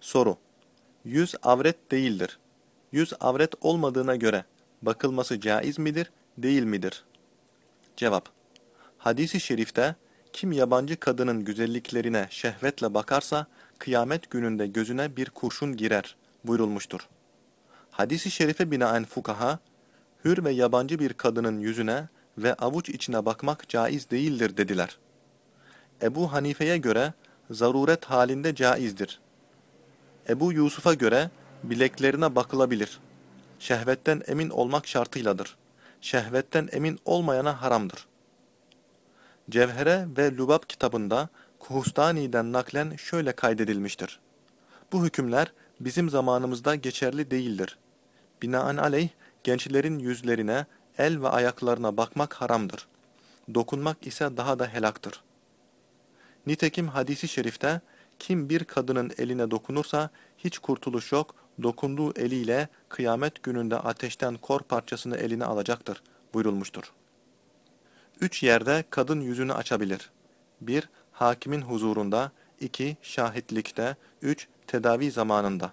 Soru. Yüz avret değildir. Yüz avret olmadığına göre bakılması caiz midir, değil midir? Cevap. Hadis-i şerifte kim yabancı kadının güzelliklerine şehvetle bakarsa kıyamet gününde gözüne bir kurşun girer buyurulmuştur. Hadis-i şerife binaen fukaha, hür ve yabancı bir kadının yüzüne ve avuç içine bakmak caiz değildir dediler. Ebu Hanife'ye göre zaruret halinde caizdir. Ebu Yusuf'a göre bileklerine bakılabilir. Şehvetten emin olmak şartıyladır. Şehvetten emin olmayana haramdır. Cevhere ve Lubab kitabında Kuhustani'den naklen şöyle kaydedilmiştir. Bu hükümler bizim zamanımızda geçerli değildir. Binaenaleyh gençlerin yüzlerine, el ve ayaklarına bakmak haramdır. Dokunmak ise daha da helaktır. Nitekim hadisi şerifte kim bir kadının eline dokunursa hiç kurtuluş yok, dokunduğu eliyle kıyamet gününde ateşten kor parçasını eline alacaktır buyurulmuştur. Üç yerde kadın yüzünü açabilir. 1- Hakimin huzurunda 2- Şahitlikte 3- Tedavi zamanında